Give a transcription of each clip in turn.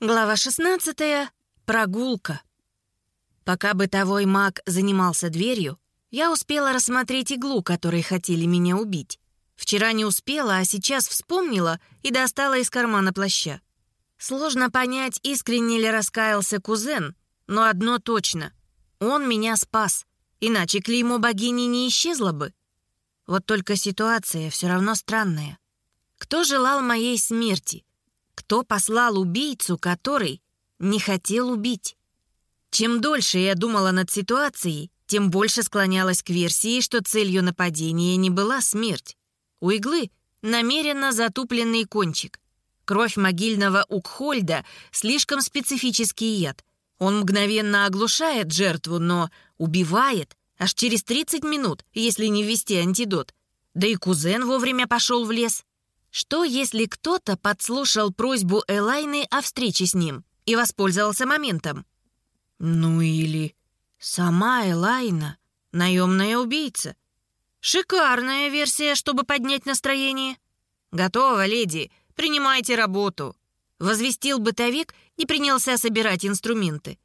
Глава 16. Прогулка. Пока бытовой маг занимался дверью, я успела рассмотреть иглу, которой хотели меня убить. Вчера не успела, а сейчас вспомнила и достала из кармана плаща. Сложно понять, искренне ли раскаялся кузен, но одно точно. Он меня спас, иначе клеймо богини не исчезло бы. Вот только ситуация все равно странная. Кто желал моей смерти? Кто послал убийцу, который не хотел убить? Чем дольше я думала над ситуацией, тем больше склонялась к версии, что целью нападения не была смерть. У иглы намеренно затупленный кончик. Кровь могильного Укхольда — слишком специфический яд. Он мгновенно оглушает жертву, но убивает аж через 30 минут, если не ввести антидот. Да и кузен вовремя пошел в лес. Что, если кто-то подслушал просьбу Элайны о встрече с ним и воспользовался моментом? Ну или сама Элайна, наемная убийца. Шикарная версия, чтобы поднять настроение. Готово, леди, принимайте работу. Возвестил бытовик и принялся собирать инструменты.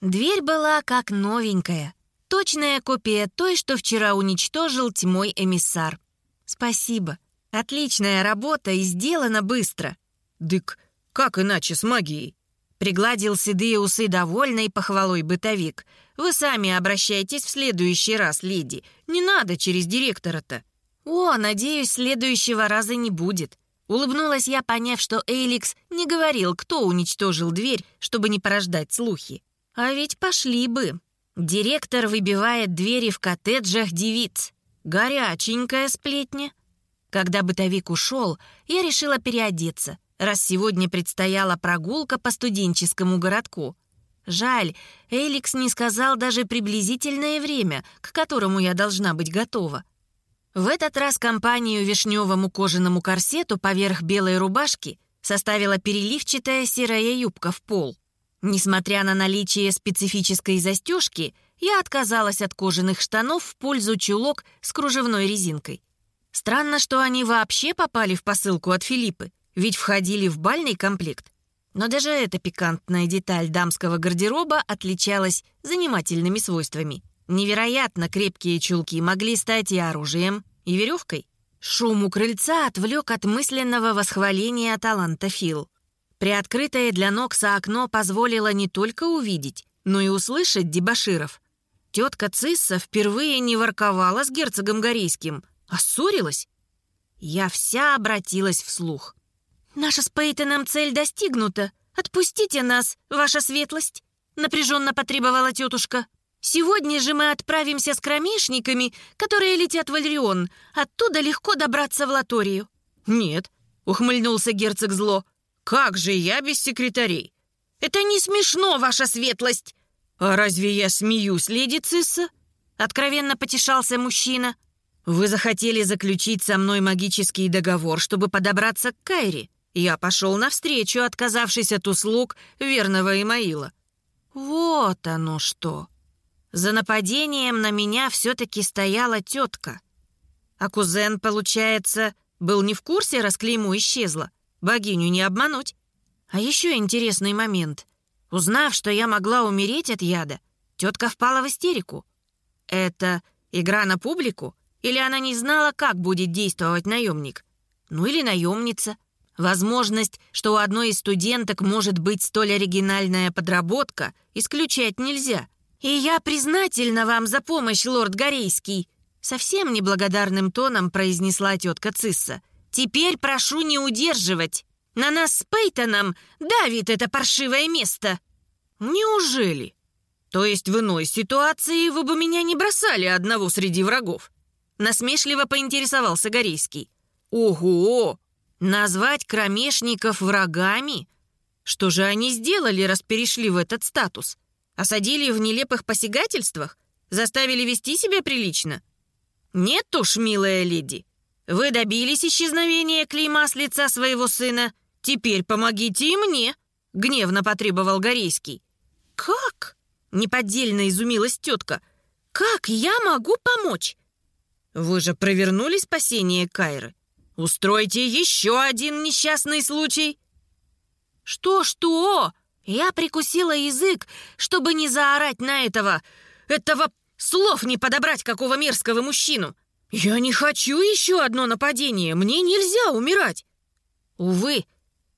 Дверь была как новенькая. Точная копия той, что вчера уничтожил тьмой эмиссар. Спасибо. Отличная работа и сделана быстро. Дык, как иначе с магией? Пригладил седые усы довольной похвалой бытовик. Вы сами обращайтесь в следующий раз, леди. Не надо через директора-то. О, надеюсь, следующего раза не будет. Улыбнулась я, поняв, что Эйликс не говорил, кто уничтожил дверь, чтобы не порождать слухи. А ведь пошли бы. Директор выбивает двери в коттеджах девиц. Горяченькая сплетня. Когда бытовик ушел, я решила переодеться, раз сегодня предстояла прогулка по студенческому городку. Жаль, Эликс не сказал даже приблизительное время, к которому я должна быть готова. В этот раз компанию вишневому кожаному корсету поверх белой рубашки составила переливчатая серая юбка в пол. Несмотря на наличие специфической застежки, я отказалась от кожаных штанов в пользу чулок с кружевной резинкой. Странно, что они вообще попали в посылку от Филиппы, ведь входили в бальный комплект. Но даже эта пикантная деталь дамского гардероба отличалась занимательными свойствами. Невероятно крепкие чулки могли стать и оружием, и веревкой. Шум у крыльца отвлек от мысленного восхваления таланта Фил. Приоткрытое для Нокса окно позволило не только увидеть, но и услышать дебаширов. Тетка Цисса впервые не ворковала с герцогом Горейским, Оссорилась? Я вся обратилась вслух. «Наша с Пейтоном цель достигнута. Отпустите нас, ваша светлость!» Напряженно потребовала тетушка. «Сегодня же мы отправимся с кромешниками, которые летят в Альрион. Оттуда легко добраться в Латорию». «Нет», — ухмыльнулся герцог зло. «Как же я без секретарей?» «Это не смешно, ваша светлость!» «А разве я смеюсь, леди Цисса?» Откровенно потешался мужчина. «Вы захотели заключить со мной магический договор, чтобы подобраться к Кайре. Я пошел навстречу, отказавшись от услуг верного Имаила». «Вот оно что!» За нападением на меня все-таки стояла тетка. А кузен, получается, был не в курсе, раз клеймо исчезло. Богиню не обмануть. А еще интересный момент. Узнав, что я могла умереть от яда, тетка впала в истерику. Это игра на публику? Или она не знала, как будет действовать наемник? Ну или наемница. Возможность, что у одной из студенток может быть столь оригинальная подработка, исключать нельзя. И я признательна вам за помощь, лорд Горейский. Совсем неблагодарным тоном произнесла тетка Цисса. Теперь прошу не удерживать. На нас с Пейтоном давит это паршивое место. Неужели? То есть в иной ситуации вы бы меня не бросали одного среди врагов? Насмешливо поинтересовался Горейский. «Ого! Назвать кромешников врагами? Что же они сделали, раз перешли в этот статус? Осадили в нелепых посягательствах? Заставили вести себя прилично? Нет уж, милая леди. Вы добились исчезновения клейма с лица своего сына. Теперь помогите и мне!» — гневно потребовал Горейский. «Как?» — неподдельно изумилась тетка. «Как я могу помочь? Вы же провернули спасение Кайры. Устройте еще один несчастный случай. Что-что? Я прикусила язык, чтобы не заорать на этого... Этого слов не подобрать, какого мерзкого мужчину. Я не хочу еще одно нападение, мне нельзя умирать. Увы,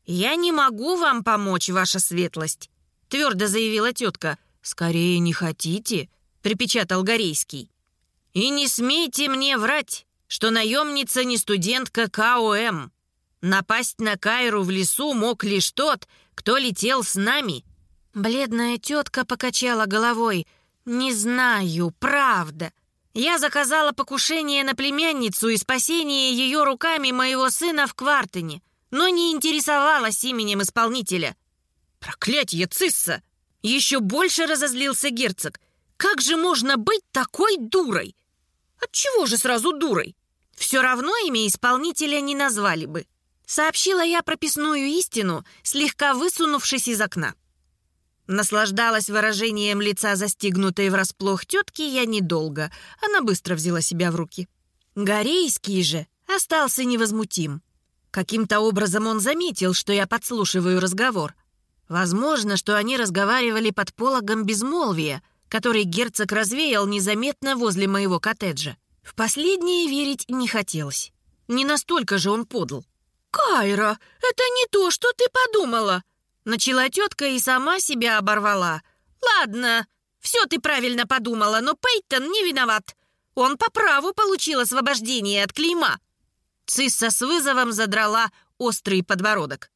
я не могу вам помочь, ваша светлость, твердо заявила тетка. Скорее не хотите, припечатал Горейский. И не смейте мне врать, что наемница не студентка КОМ. Напасть на Кайру в лесу мог лишь тот, кто летел с нами». Бледная тетка покачала головой. «Не знаю, правда. Я заказала покушение на племянницу и спасение ее руками моего сына в Квартине, но не интересовалась именем исполнителя». «Проклятье, Цисса!» Еще больше разозлился герцог. «Как же можно быть такой дурой?» «Отчего же сразу дурой?» «Все равно имя исполнителя не назвали бы. Сообщила я прописную истину, слегка высунувшись из окна. Наслаждалась выражением лица застигнутой врасплох тетки я недолго. Она быстро взяла себя в руки. Горейский же остался невозмутим. Каким-то образом он заметил, что я подслушиваю разговор. Возможно, что они разговаривали под пологом безмолвия, который герцог развеял незаметно возле моего коттеджа. В последнее верить не хотелось. Не настолько же он подл. «Кайра, это не то, что ты подумала!» Начала тетка и сама себя оборвала. «Ладно, все ты правильно подумала, но Пейтон не виноват. Он по праву получил освобождение от клейма». Цисса с вызовом задрала острый подбородок.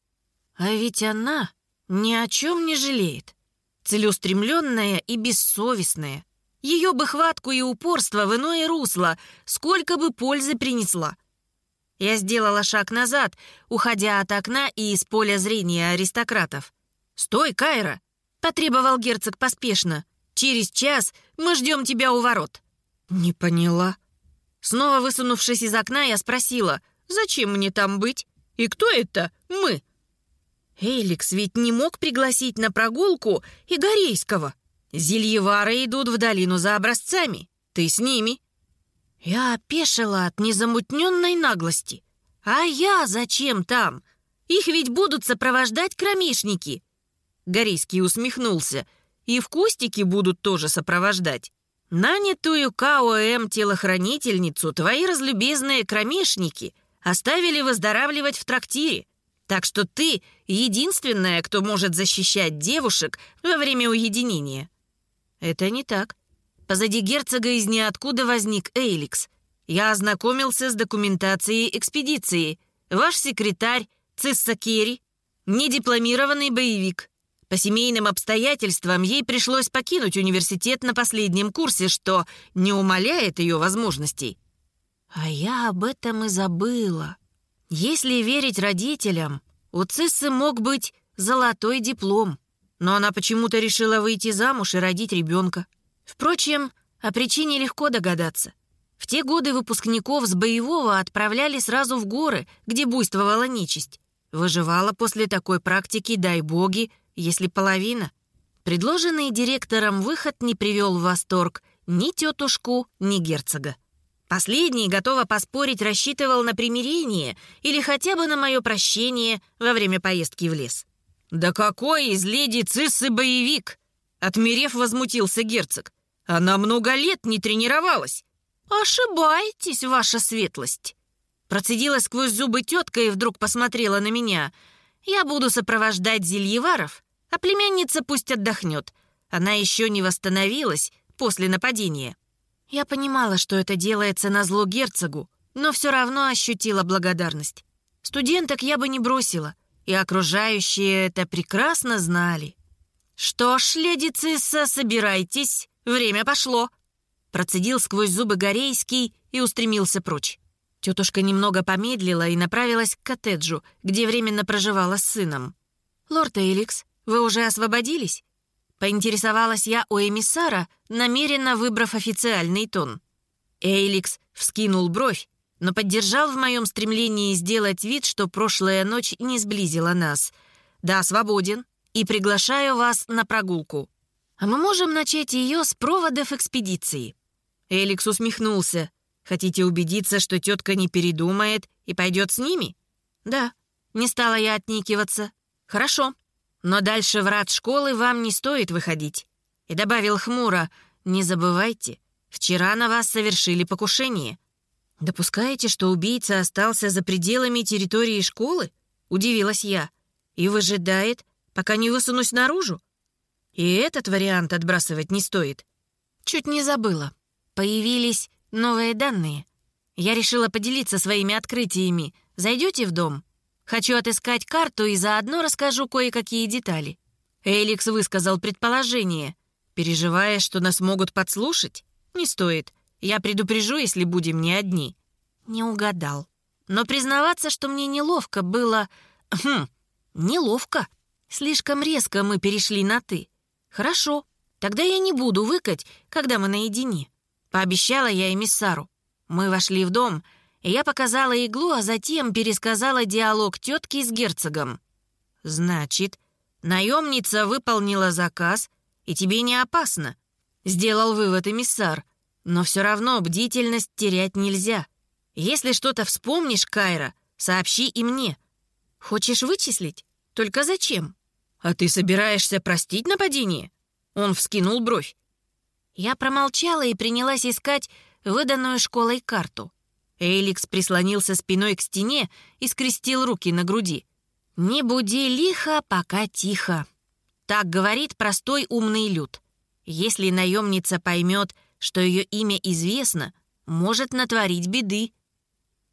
«А ведь она ни о чем не жалеет. Целеустремленная и бессовестная. Ее бы хватку и упорство в иное русло, сколько бы пользы принесла. Я сделала шаг назад, уходя от окна и из поля зрения аристократов. «Стой, Кайра!» — потребовал герцог поспешно. «Через час мы ждем тебя у ворот». «Не поняла». Снова высунувшись из окна, я спросила, «Зачем мне там быть? И кто это мы?» Эйликс ведь не мог пригласить на прогулку и Горейского. Зельевары идут в долину за образцами. Ты с ними. Я опешила от незамутненной наглости. А я зачем там? Их ведь будут сопровождать кромешники. Горийский усмехнулся. И в кустике будут тоже сопровождать. Нанятую КОМ телохранительницу твои разлюбезные кромешники оставили выздоравливать в трактире. Так что ты единственная, кто может защищать девушек во время уединения. Это не так. Позади герцога из ниоткуда возник Эйликс. Я ознакомился с документацией экспедиции. Ваш секретарь, Цисса Керри, недипломированный боевик. По семейным обстоятельствам ей пришлось покинуть университет на последнем курсе, что не умаляет ее возможностей. А я об этом и забыла. Если верить родителям, у Циссы мог быть золотой диплом, но она почему-то решила выйти замуж и родить ребенка. Впрочем, о причине легко догадаться. В те годы выпускников с боевого отправляли сразу в горы, где буйствовала нечисть. Выживала после такой практики, дай боги, если половина. Предложенный директором выход не привел в восторг ни тетушку, ни герцога. Последний, готово поспорить, рассчитывал на примирение или хотя бы на мое прощение во время поездки в лес. «Да какой из леди Циссы боевик!» Отмерев, возмутился герцог. Она много лет не тренировалась. «Ошибаетесь, ваша светлость!» Процедила сквозь зубы тетка и вдруг посмотрела на меня. «Я буду сопровождать Зельеваров, а племянница пусть отдохнет. Она еще не восстановилась после нападения». Я понимала, что это делается на зло герцогу, но все равно ощутила благодарность. Студенток я бы не бросила, и окружающие это прекрасно знали. «Что ж, леди Цисса, собирайтесь, время пошло!» Процедил сквозь зубы Горейский и устремился прочь. Тетушка немного помедлила и направилась к коттеджу, где временно проживала с сыном. «Лорд Эликс, вы уже освободились?» Поинтересовалась я у эмиссара, намеренно выбрав официальный тон. Эйликс вскинул бровь, но поддержал в моем стремлении сделать вид, что прошлая ночь не сблизила нас. «Да, свободен и приглашаю вас на прогулку. А мы можем начать ее с проводов экспедиции». Эликс усмехнулся. «Хотите убедиться, что тетка не передумает и пойдет с ними?» «Да». Не стала я отникиваться. «Хорошо. Но дальше врат школы вам не стоит выходить». И добавил хмуро, «Не забывайте, вчера на вас совершили покушение». «Допускаете, что убийца остался за пределами территории школы?» — удивилась я. «И выжидает, пока не высунусь наружу?» И этот вариант отбрасывать не стоит. Чуть не забыла. Появились новые данные. Я решила поделиться своими открытиями. Зайдете в дом? Хочу отыскать карту и заодно расскажу кое-какие детали. Эликс высказал предположение. Переживая, что нас могут подслушать? Не стоит. Я предупрежу, если будем не одни. Не угадал. Но признаваться, что мне неловко было... Хм, неловко. Слишком резко мы перешли на «ты». Хорошо, тогда я не буду выкать, когда мы наедине. Пообещала я эмиссару. Мы вошли в дом, я показала иглу, а затем пересказала диалог тетки с герцогом. «Значит, наемница выполнила заказ, и тебе не опасно», — сделал вывод эмиссар. «Но все равно бдительность терять нельзя. Если что-то вспомнишь, Кайра, сообщи и мне. Хочешь вычислить? Только зачем?» «А ты собираешься простить нападение?» Он вскинул бровь. Я промолчала и принялась искать выданную школой карту. Эликс прислонился спиной к стене и скрестил руки на груди. «Не буди лихо, пока тихо». Так говорит простой умный люд. Если наемница поймет, что ее имя известно, может натворить беды.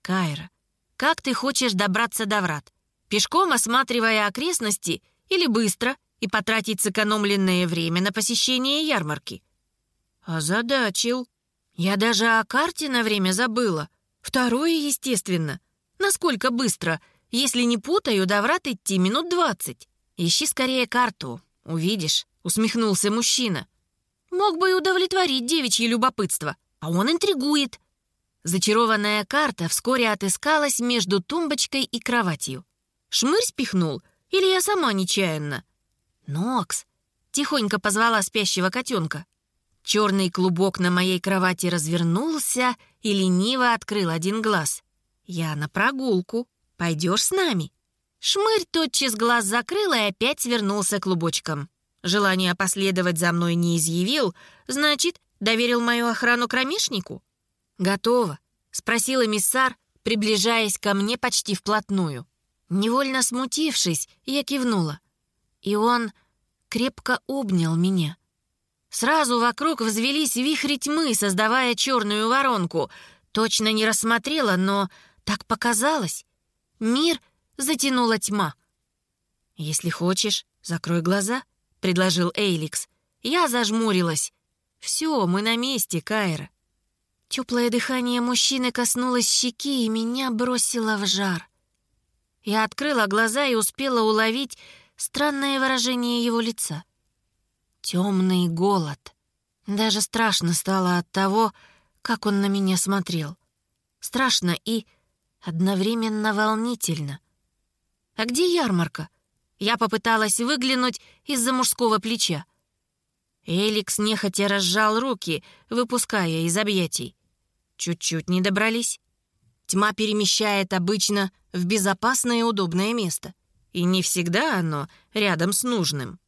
Кайра, как ты хочешь добраться до врат? Пешком осматривая окрестности или быстро и потратить сэкономленное время на посещение ярмарки. Озадачил. Я даже о карте на время забыла. Второе, естественно. Насколько быстро? Если не путаю, до врат идти минут двадцать. Ищи скорее карту. Увидишь, усмехнулся мужчина. Мог бы и удовлетворить девичье любопытство, а он интригует. Зачарованная карта вскоре отыскалась между тумбочкой и кроватью. Шмырь спихнул, или я сама нечаянно? «Нокс!» — тихонько позвала спящего котенка. Черный клубок на моей кровати развернулся и лениво открыл один глаз. «Я на прогулку. Пойдешь с нами?» Шмырь тотчас глаз закрыл и опять свернулся клубочком. Желание последовать за мной не изъявил, значит, доверил мою охрану кромешнику? «Готово», — спросил эмиссар, приближаясь ко мне почти вплотную. Невольно смутившись, я кивнула. И он крепко обнял меня. Сразу вокруг взвелись вихри тьмы, создавая черную воронку. Точно не рассмотрела, но так показалось. Мир затянула тьма. «Если хочешь, закрой глаза», — предложил Эйликс. Я зажмурилась. «Все, мы на месте, Кайра». Теплое дыхание мужчины коснулось щеки и меня бросило в жар. Я открыла глаза и успела уловить странное выражение его лица. Темный голод. Даже страшно стало от того, как он на меня смотрел. Страшно и одновременно волнительно. «А где ярмарка?» Я попыталась выглянуть из-за мужского плеча. Эликс нехотя разжал руки, выпуская из объятий. Чуть-чуть не добрались. Тьма перемещает обычно в безопасное и удобное место. И не всегда оно рядом с нужным.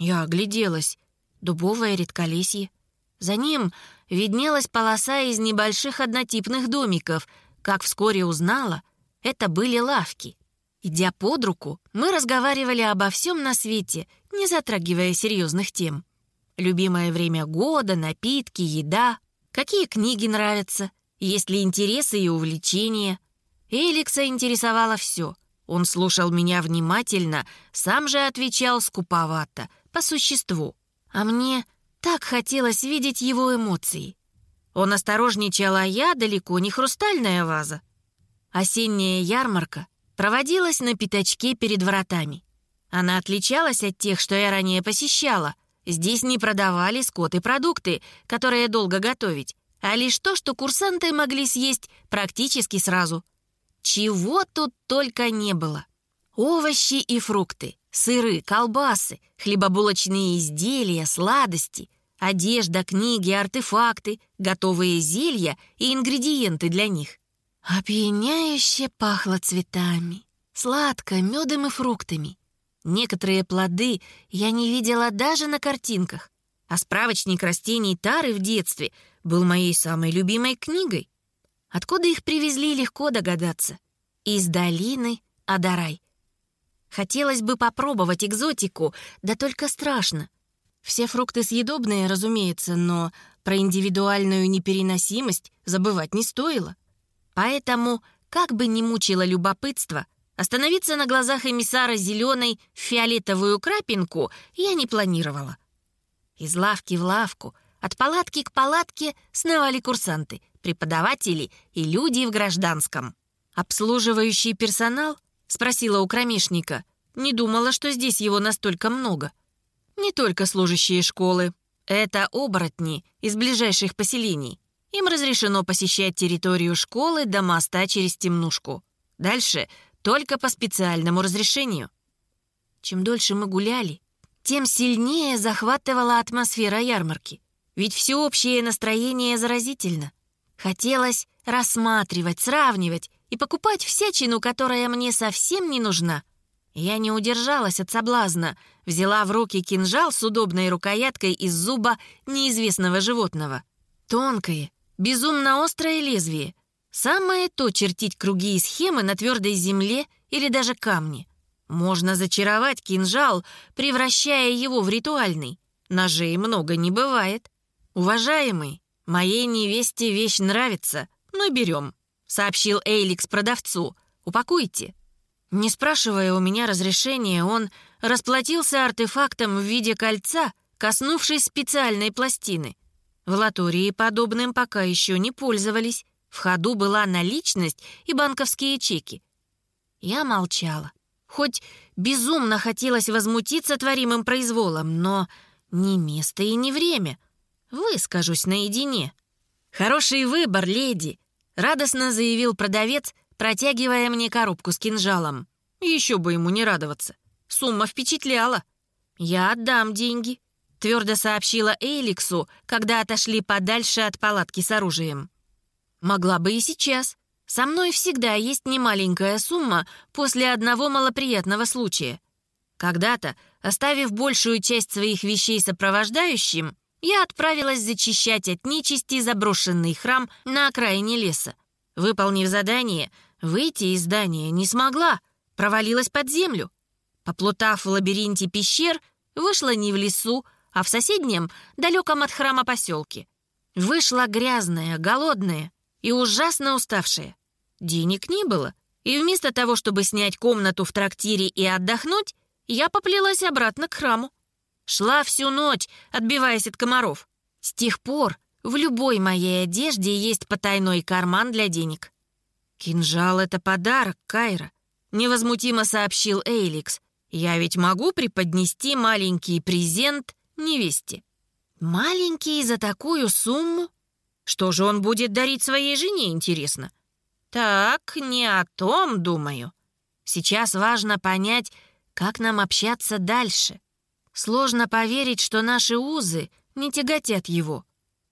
Я огляделась. Дубовое редколесье. За ним виднелась полоса из небольших однотипных домиков. Как вскоре узнала, это были лавки. Идя под руку, мы разговаривали обо всем на свете, не затрагивая серьезных тем. Любимое время года, напитки, еда, какие книги нравятся, есть ли интересы и увлечения. Эликса интересовало все. Он слушал меня внимательно, сам же отвечал скуповато, по существу. А мне так хотелось видеть его эмоции. Он осторожничал, а я далеко не хрустальная ваза. Осенняя ярмарка проводилась на пятачке перед вратами. Она отличалась от тех, что я ранее посещала. Здесь не продавали скот и продукты, которые долго готовить, а лишь то, что курсанты могли съесть практически сразу. Чего тут только не было. Овощи и фрукты, сыры, колбасы, хлебобулочные изделия, сладости, одежда, книги, артефакты, готовые зелья и ингредиенты для них. Опьяняюще пахло цветами, сладко, медом и фруктами. Некоторые плоды я не видела даже на картинках, а справочник растений Тары в детстве был моей самой любимой книгой. Откуда их привезли, легко догадаться. Из долины Адарай. Хотелось бы попробовать экзотику, да только страшно. Все фрукты съедобные, разумеется, но про индивидуальную непереносимость забывать не стоило. Поэтому, как бы ни мучило любопытство, остановиться на глазах эмиссара зеленой фиолетовую крапинку я не планировала. Из лавки в лавку, от палатки к палатке сновали курсанты, преподаватели и люди в гражданском. «Обслуживающий персонал?» — спросила у кромешника. Не думала, что здесь его настолько много. Не только служащие школы. Это оборотни из ближайших поселений. Им разрешено посещать территорию школы до моста через темнушку. Дальше только по специальному разрешению. Чем дольше мы гуляли, тем сильнее захватывала атмосфера ярмарки. Ведь всеобщее настроение заразительно. Хотелось рассматривать, сравнивать и покупать всячину, которая мне совсем не нужна. Я не удержалась от соблазна, взяла в руки кинжал с удобной рукояткой из зуба неизвестного животного. Тонкое, безумно острое лезвие. Самое то чертить круги и схемы на твердой земле или даже камне. Можно зачаровать кинжал, превращая его в ритуальный. Ножей много не бывает. Уважаемый, моей невесте вещь нравится, но берем, сообщил Эйликс продавцу. Упакуйте. Не спрашивая у меня разрешения, он расплатился артефактом в виде кольца, коснувшись специальной пластины. В Латории подобным пока еще не пользовались. В ходу была наличность и банковские чеки. Я молчала. Хоть безумно хотелось возмутиться творимым произволом, но не место и не время. Выскажусь наедине. «Хороший выбор, леди», — радостно заявил продавец, протягивая мне коробку с кинжалом. Еще бы ему не радоваться. Сумма впечатляла. «Я отдам деньги», — твердо сообщила Эйликсу, когда отошли подальше от палатки с оружием. «Могла бы и сейчас. Со мной всегда есть немаленькая сумма после одного малоприятного случая. Когда-то, оставив большую часть своих вещей сопровождающим, я отправилась зачищать от нечисти заброшенный храм на окраине леса. Выполнив задание, Выйти из здания не смогла, провалилась под землю. Поплутав в лабиринте пещер, вышла не в лесу, а в соседнем, далеком от храма поселке. Вышла грязная, голодная и ужасно уставшая. Денег не было, и вместо того, чтобы снять комнату в трактире и отдохнуть, я поплелась обратно к храму. Шла всю ночь, отбиваясь от комаров. С тех пор в любой моей одежде есть потайной карман для денег. «Кинжал — это подарок, Кайра», — невозмутимо сообщил Эйликс. «Я ведь могу преподнести маленький презент невесте». «Маленький за такую сумму? Что же он будет дарить своей жене, интересно?» «Так, не о том, думаю. Сейчас важно понять, как нам общаться дальше. Сложно поверить, что наши узы не тяготят его.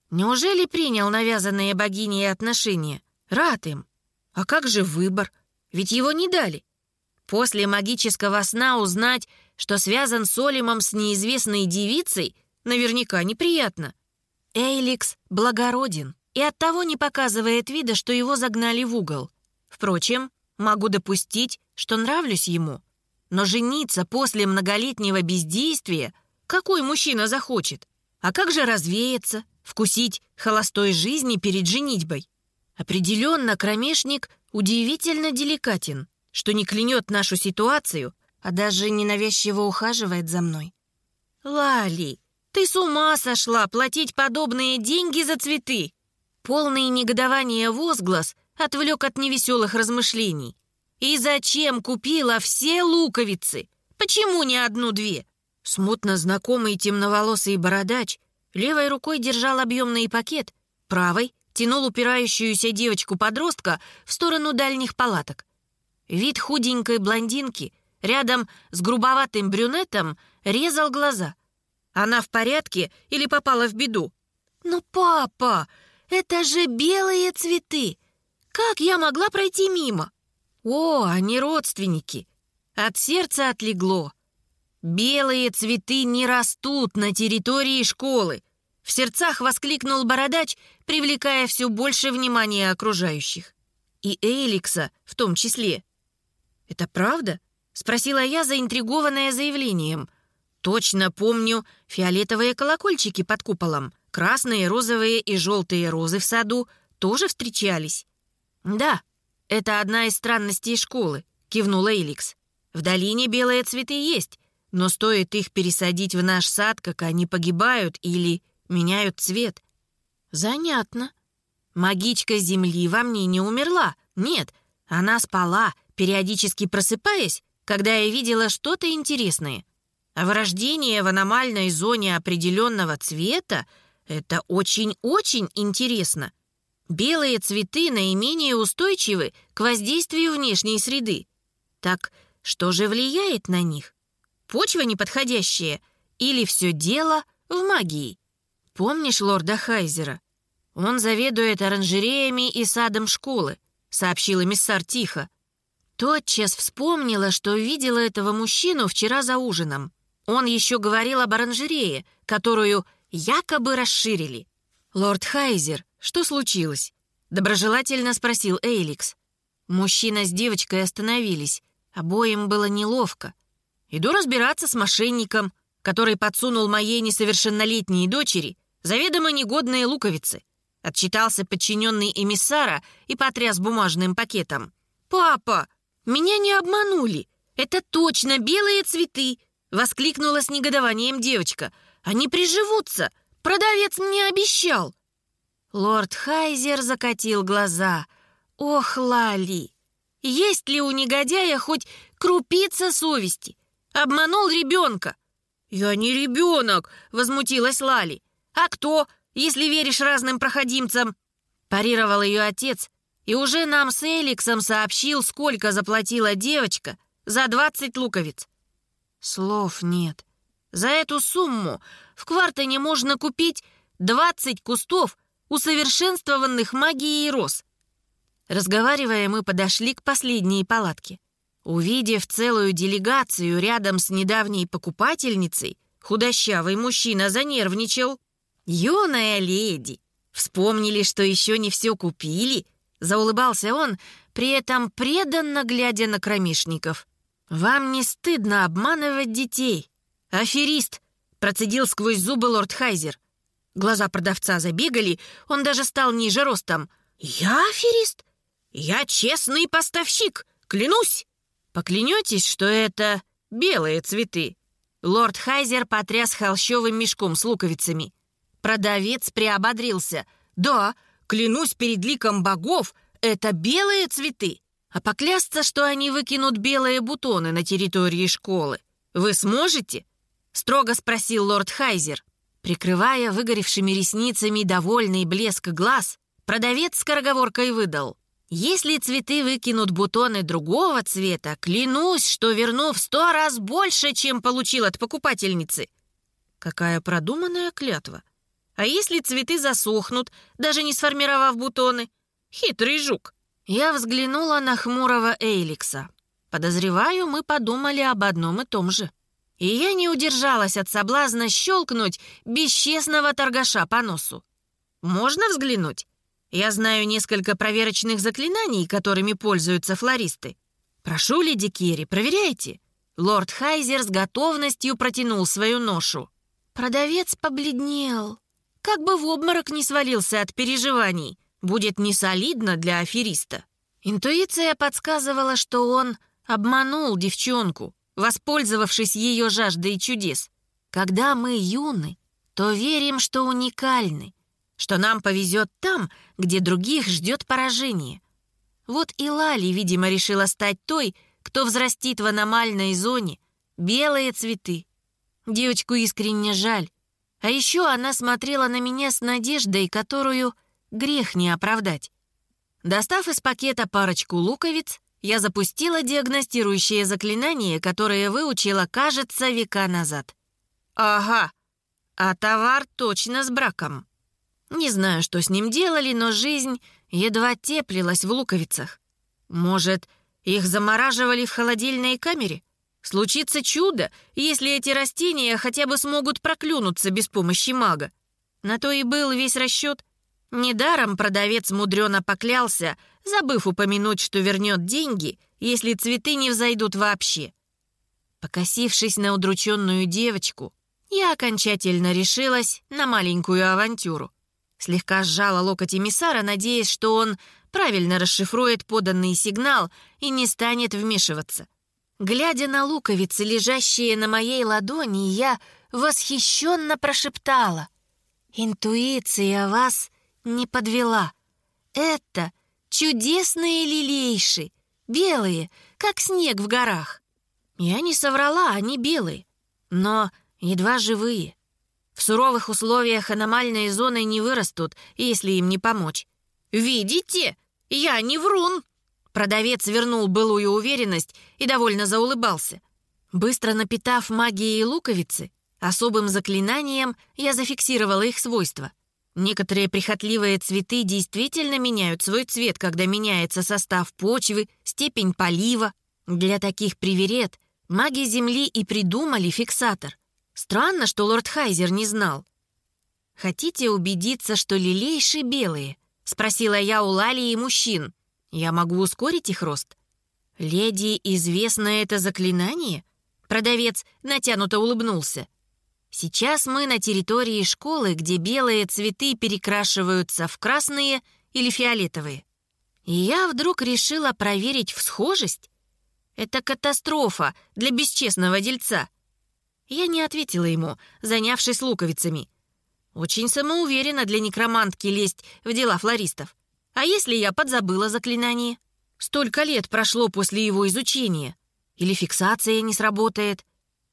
Неужели принял навязанные богиней отношения? Рад им. А как же выбор? Ведь его не дали. После магического сна узнать, что связан с Олимом с неизвестной девицей, наверняка неприятно. Эйликс благороден и оттого не показывает вида, что его загнали в угол. Впрочем, могу допустить, что нравлюсь ему. Но жениться после многолетнего бездействия какой мужчина захочет? А как же развеяться, вкусить холостой жизни перед женитьбой? Определенно, кромешник удивительно деликатен, что не клянет нашу ситуацию, а даже ненавязчиво ухаживает за мной. «Лали, ты с ума сошла платить подобные деньги за цветы!» Полный негодования возглас отвлек от невеселых размышлений. «И зачем купила все луковицы? Почему не одну-две?» Смутно знакомый темноволосый бородач левой рукой держал объемный пакет, правой тянул упирающуюся девочку-подростка в сторону дальних палаток. Вид худенькой блондинки рядом с грубоватым брюнетом резал глаза. Она в порядке или попала в беду? «Но, папа, это же белые цветы! Как я могла пройти мимо?» «О, они родственники!» От сердца отлегло. Белые цветы не растут на территории школы. В сердцах воскликнул бородач, привлекая все больше внимания окружающих. И Эликса в том числе. «Это правда?» — спросила я, заинтригованная заявлением. «Точно помню фиолетовые колокольчики под куполом, красные, розовые и желтые розы в саду тоже встречались». «Да, это одна из странностей школы», — кивнула Эликс. «В долине белые цветы есть, но стоит их пересадить в наш сад, как они погибают или меняют цвет. Занятно. Магичка Земли во мне не умерла. Нет, она спала, периодически просыпаясь, когда я видела что-то интересное. А вырождение в аномальной зоне определенного цвета — это очень-очень интересно. Белые цветы наименее устойчивы к воздействию внешней среды. Так что же влияет на них? почва неподходящая или все дело в магии. Помнишь лорда Хайзера? Он заведует оранжереями и садом школы, сообщила миссар тихо. Тотчас вспомнила, что видела этого мужчину вчера за ужином. Он еще говорил об оранжерее, которую якобы расширили. «Лорд Хайзер, что случилось?» Доброжелательно спросил Эйликс. Мужчина с девочкой остановились. Обоим было неловко. Иду разбираться с мошенником, который подсунул моей несовершеннолетней дочери заведомо негодные луковицы. Отчитался подчиненный эмиссара и потряс бумажным пакетом. «Папа, меня не обманули! Это точно белые цветы!» Воскликнула с негодованием девочка. «Они приживутся! Продавец мне обещал!» Лорд Хайзер закатил глаза. «Ох, Лали! Есть ли у негодяя хоть крупица совести? Обманул ребенка!» «Я не ребенок!» — возмутилась Лали. «А кто, если веришь разным проходимцам?» Парировал ее отец и уже нам с Эликсом сообщил, сколько заплатила девочка за двадцать луковиц. Слов нет. За эту сумму в квартине можно купить двадцать кустов усовершенствованных магией роз. Разговаривая, мы подошли к последней палатке. Увидев целую делегацию рядом с недавней покупательницей, худощавый мужчина занервничал. «Юная леди! Вспомнили, что еще не все купили?» Заулыбался он, при этом преданно глядя на кромешников. «Вам не стыдно обманывать детей?» «Аферист!» — процедил сквозь зубы лорд Хайзер. Глаза продавца забегали, он даже стал ниже ростом. «Я аферист? Я честный поставщик, клянусь!» Поклянетесь, что это белые цветы?» Лорд Хайзер потряс холщовым мешком с луковицами. Продавец приободрился. «Да, клянусь перед ликом богов, это белые цветы. А поклясться, что они выкинут белые бутоны на территории школы. Вы сможете?» Строго спросил лорд Хайзер. Прикрывая выгоревшими ресницами довольный блеск глаз, продавец скороговоркой выдал. Если цветы выкинут бутоны другого цвета, клянусь, что верну в сто раз больше, чем получил от покупательницы. Какая продуманная клятва. А если цветы засохнут, даже не сформировав бутоны? Хитрый жук. Я взглянула на хмурого Эйликса. Подозреваю, мы подумали об одном и том же. И я не удержалась от соблазна щелкнуть бесчестного торгаша по носу. «Можно взглянуть?» Я знаю несколько проверочных заклинаний, которыми пользуются флористы. Прошу, леди Керри, проверяйте». Лорд Хайзер с готовностью протянул свою ношу. Продавец побледнел. Как бы в обморок не свалился от переживаний. Будет несолидно для афериста. Интуиция подсказывала, что он обманул девчонку, воспользовавшись ее жаждой чудес. Когда мы юны, то верим, что уникальны, что нам повезет там, где других ждет поражение. Вот и Лали, видимо, решила стать той, кто взрастит в аномальной зоне белые цветы. Девочку искренне жаль. А еще она смотрела на меня с надеждой, которую грех не оправдать. Достав из пакета парочку луковиц, я запустила диагностирующее заклинание, которое выучила, кажется, века назад. Ага, а товар точно с браком. Не знаю, что с ним делали, но жизнь едва теплилась в луковицах. Может, их замораживали в холодильной камере? Случится чудо, если эти растения хотя бы смогут проклюнуться без помощи мага. На то и был весь расчет. Недаром продавец мудрено поклялся, забыв упомянуть, что вернет деньги, если цветы не взойдут вообще. Покосившись на удрученную девочку, я окончательно решилась на маленькую авантюру. Слегка сжала локоть эмиссара, надеясь, что он правильно расшифрует поданный сигнал и не станет вмешиваться. Глядя на луковицы, лежащие на моей ладони, я восхищенно прошептала. «Интуиция вас не подвела. Это чудесные лилейши, белые, как снег в горах. Я не соврала, они белые, но едва живые. В суровых условиях аномальные зоны не вырастут, если им не помочь. «Видите? Я не врун!» Продавец вернул былую уверенность и довольно заулыбался. Быстро напитав магией луковицы, особым заклинанием я зафиксировала их свойства. Некоторые прихотливые цветы действительно меняют свой цвет, когда меняется состав почвы, степень полива. Для таких приверед маги Земли и придумали фиксатор. Странно, что лорд Хайзер не знал. «Хотите убедиться, что лилейши белые?» — спросила я у Лали и мужчин. «Я могу ускорить их рост?» «Леди, известно это заклинание?» Продавец натянуто улыбнулся. «Сейчас мы на территории школы, где белые цветы перекрашиваются в красные или фиолетовые. И я вдруг решила проверить всхожесть. Это катастрофа для бесчестного дельца. Я не ответила ему, занявшись луковицами. Очень самоуверенно для некромантки лезть в дела флористов. А если я подзабыла заклинание? Столько лет прошло после его изучения. Или фиксация не сработает.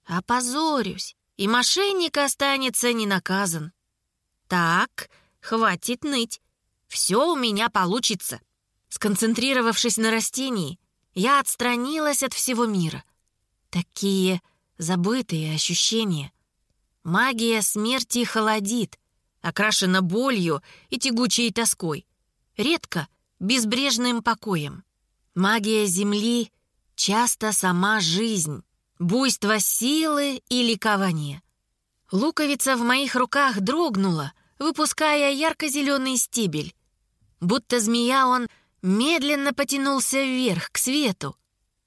Опозорюсь, и мошенник останется не наказан. Так, хватит ныть. Все у меня получится. Сконцентрировавшись на растении, я отстранилась от всего мира. Такие забытые ощущения. Магия смерти холодит, окрашена болью и тягучей тоской. Редко безбрежным покоем. Магия Земли часто сама жизнь, буйство силы и ликование. Луковица в моих руках дрогнула, выпуская ярко-зеленый стебель. Будто змея он медленно потянулся вверх, к свету.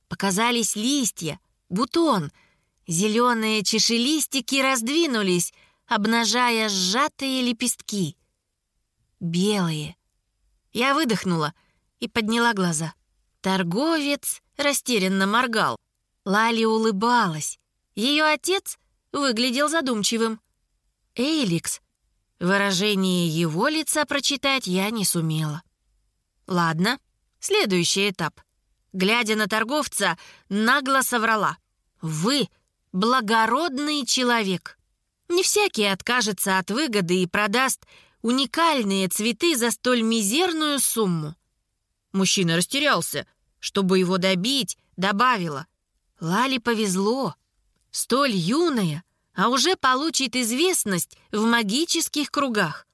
Показались листья, бутон — Зеленые чешелистики раздвинулись, обнажая сжатые лепестки. Белые. Я выдохнула и подняла глаза. Торговец растерянно моргал. Лали улыбалась. Ее отец выглядел задумчивым. «Эйликс». Выражение его лица прочитать я не сумела. Ладно, следующий этап. Глядя на торговца, нагло соврала. «Вы благородный человек. Не всякий откажется от выгоды и продаст уникальные цветы за столь мизерную сумму. Мужчина растерялся. Чтобы его добить, добавила. Лали повезло. Столь юная, а уже получит известность в магических кругах.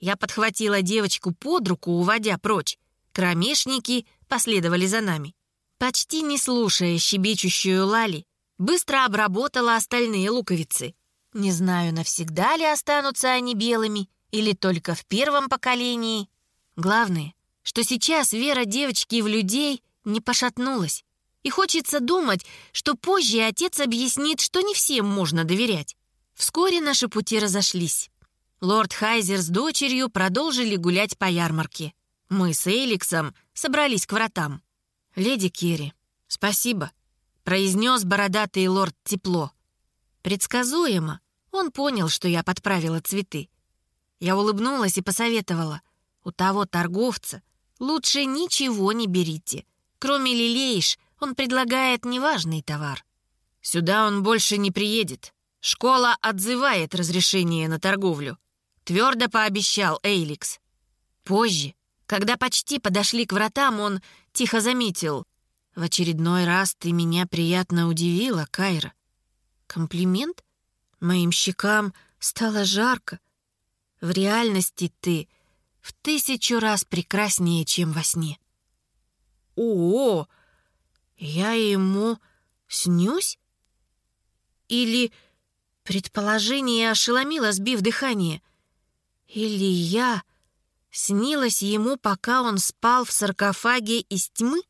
Я подхватила девочку под руку, уводя прочь. Кромешники последовали за нами. Почти не слушая щебечущую Лали, Быстро обработала остальные луковицы. Не знаю, навсегда ли останутся они белыми или только в первом поколении. Главное, что сейчас вера девочки в людей не пошатнулась. И хочется думать, что позже отец объяснит, что не всем можно доверять. Вскоре наши пути разошлись. Лорд Хайзер с дочерью продолжили гулять по ярмарке. Мы с Эликсом собрались к вратам. «Леди Керри, спасибо произнес бородатый лорд тепло. Предсказуемо. Он понял, что я подправила цветы. Я улыбнулась и посоветовала. У того торговца лучше ничего не берите. Кроме лилейш, он предлагает неважный товар. Сюда он больше не приедет. Школа отзывает разрешение на торговлю. Твердо пообещал Эйликс. Позже, когда почти подошли к вратам, он тихо заметил. В очередной раз ты меня приятно удивила, Кайра. Комплимент? Моим щекам стало жарко. В реальности ты в тысячу раз прекраснее, чем во сне. О, я ему снюсь? Или предположение ошеломило, сбив дыхание? Или я снилась ему, пока он спал в саркофаге из тьмы?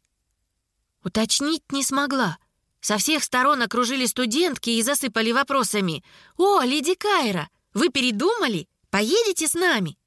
Уточнить не смогла. Со всех сторон окружили студентки и засыпали вопросами. «О, леди Кайра, вы передумали? Поедете с нами?»